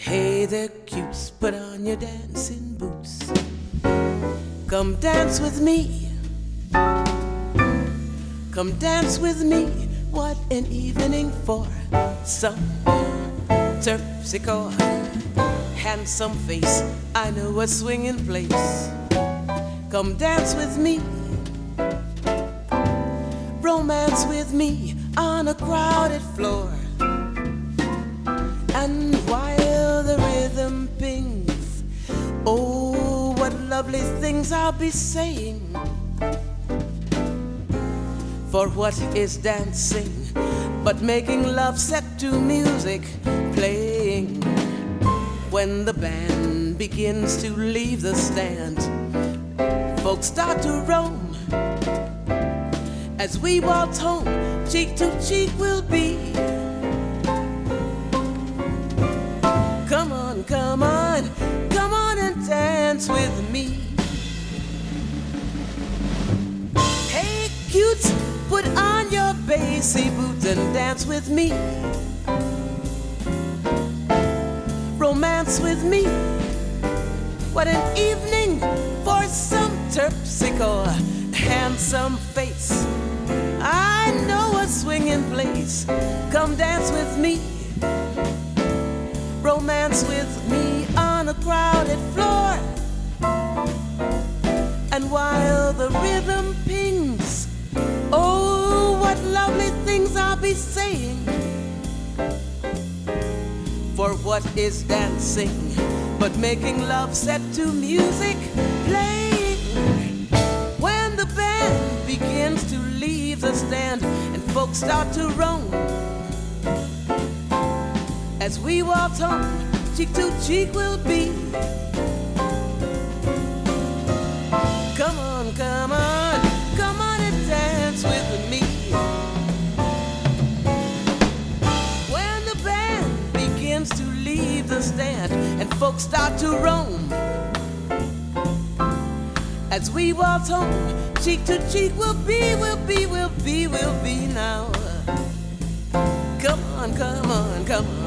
Hey there, cutes, put on your dancing boots. Come dance with me. Come dance with me. What an evening for some terpsichore. Handsome face, I know a swinging place. Come dance with me. Romance with me on a crowded floor. And while lovely things I'll be saying. For what is dancing but making love set to music playing? When the band begins to leave the stand, folks start to roam. As we waltz home, cheek to cheek we'll be. Dance with me. Hey, cutes, put on your bassy boots and dance with me. Romance with me. What an evening for some terpsichore, handsome face. I know a swinging place. Come dance with me. Romance with me on a crowded floor. While the rhythm pings, oh, what lovely things I'll be saying. For what is dancing but making love set to music playing? When the band begins to leave the stand and folks start to roam. As we walk home, cheek to cheek we'll be. Start to roam. As we waltz home, cheek to cheek we'll be, we'll be, we'll be, we'll be now. Come on, come on, come on.